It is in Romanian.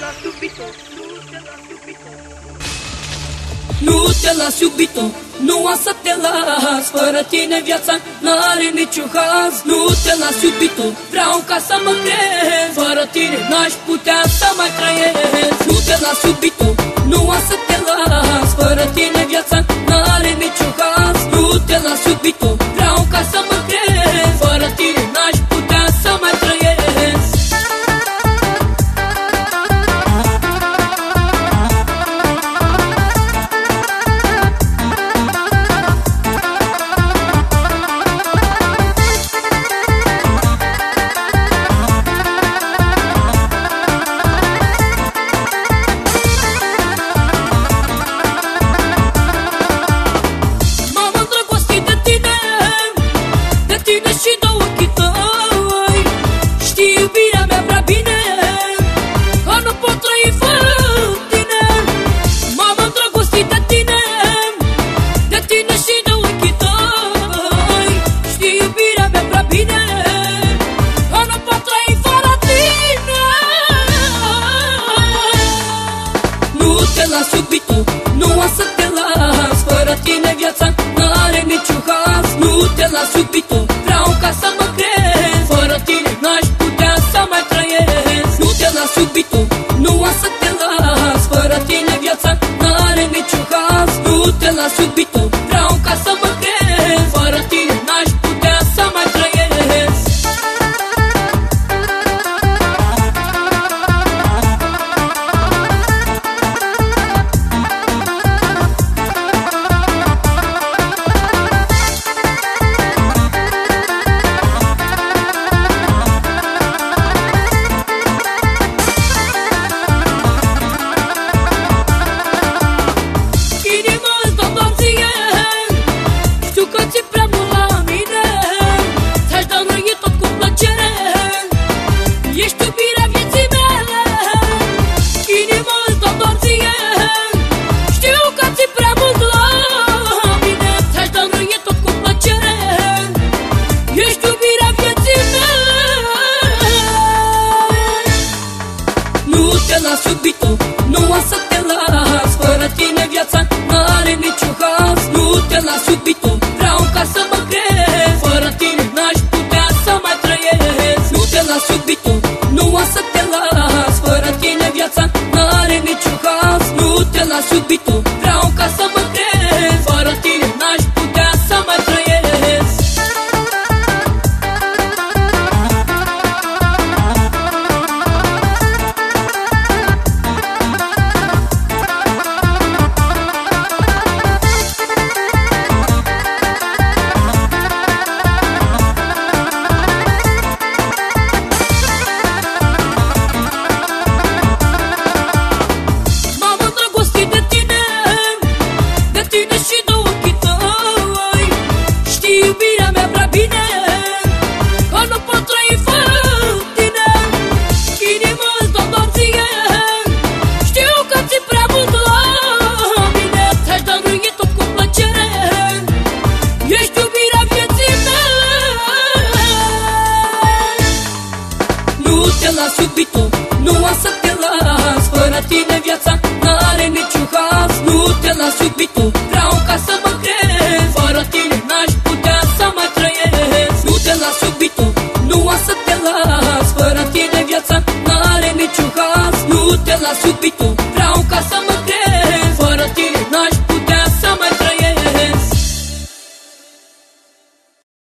las iubito, nu te las iubito. Nu te las iubito, nu o să te las. Fără tine viața n-are niciun haz. Nu te las iubito, vreau ca să mă crezi. Fără tine n-aș putea să mai trăiesc. Nu te las iubito, nu o să te las. Fără tine las iubito, nu o să te las. Fără tine viața n-are niciun haz. Nu te las iubito, vreau ca să mă crezi. Fără tine n-aș putea să mai trăiesc. Nu te las iubito, nu o să te las. Fără tine viața n-are niciun haz. Nu te las iubito, te las iubito, nu o să te las Fără tine viața n-are niciun las iubito, nu o să te las. Fără tine viața n-are niciun haz. Nu te las iubito, vreau ca să mă crezi. Fără tine n-aș putea să mai trăiesc. Nu te las iubito, nu o să te las. Fără tine viața n-are niciun haz. Nu te las iubito,